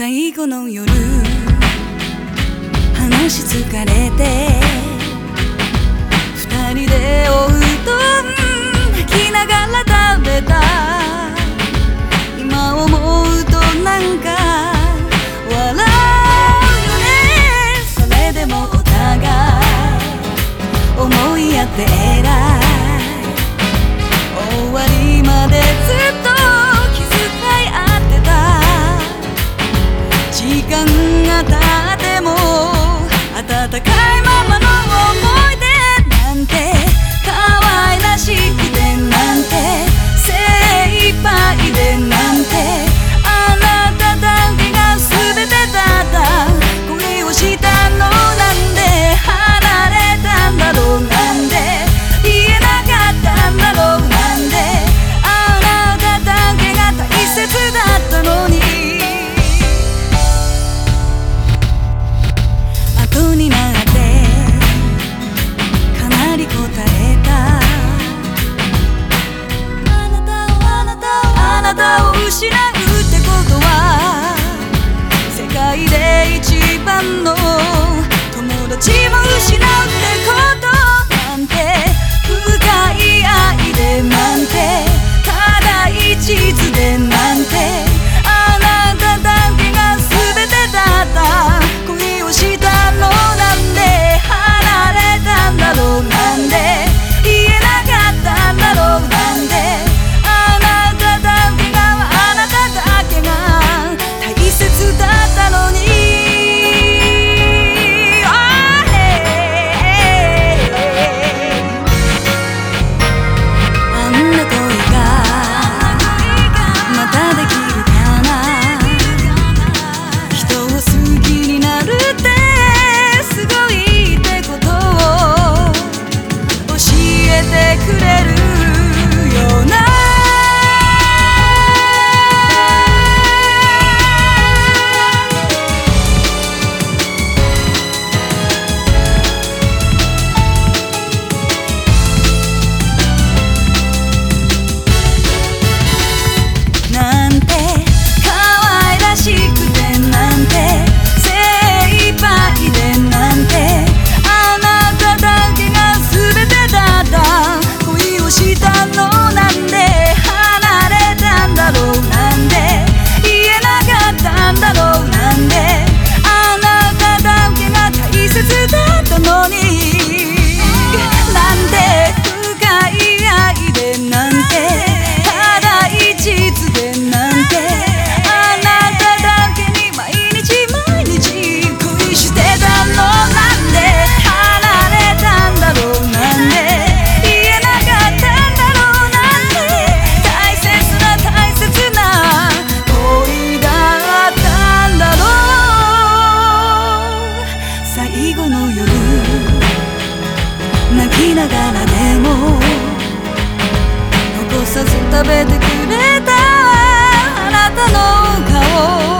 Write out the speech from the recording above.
最後の夜。話し疲れて。二人でおうどん泣きながら食べた。今思うとなんか笑うよね。それでもお互い思い合って偉い。知らんってことは世界で一番最後の夜泣きながらでも残さず食べてくれたあなたの顔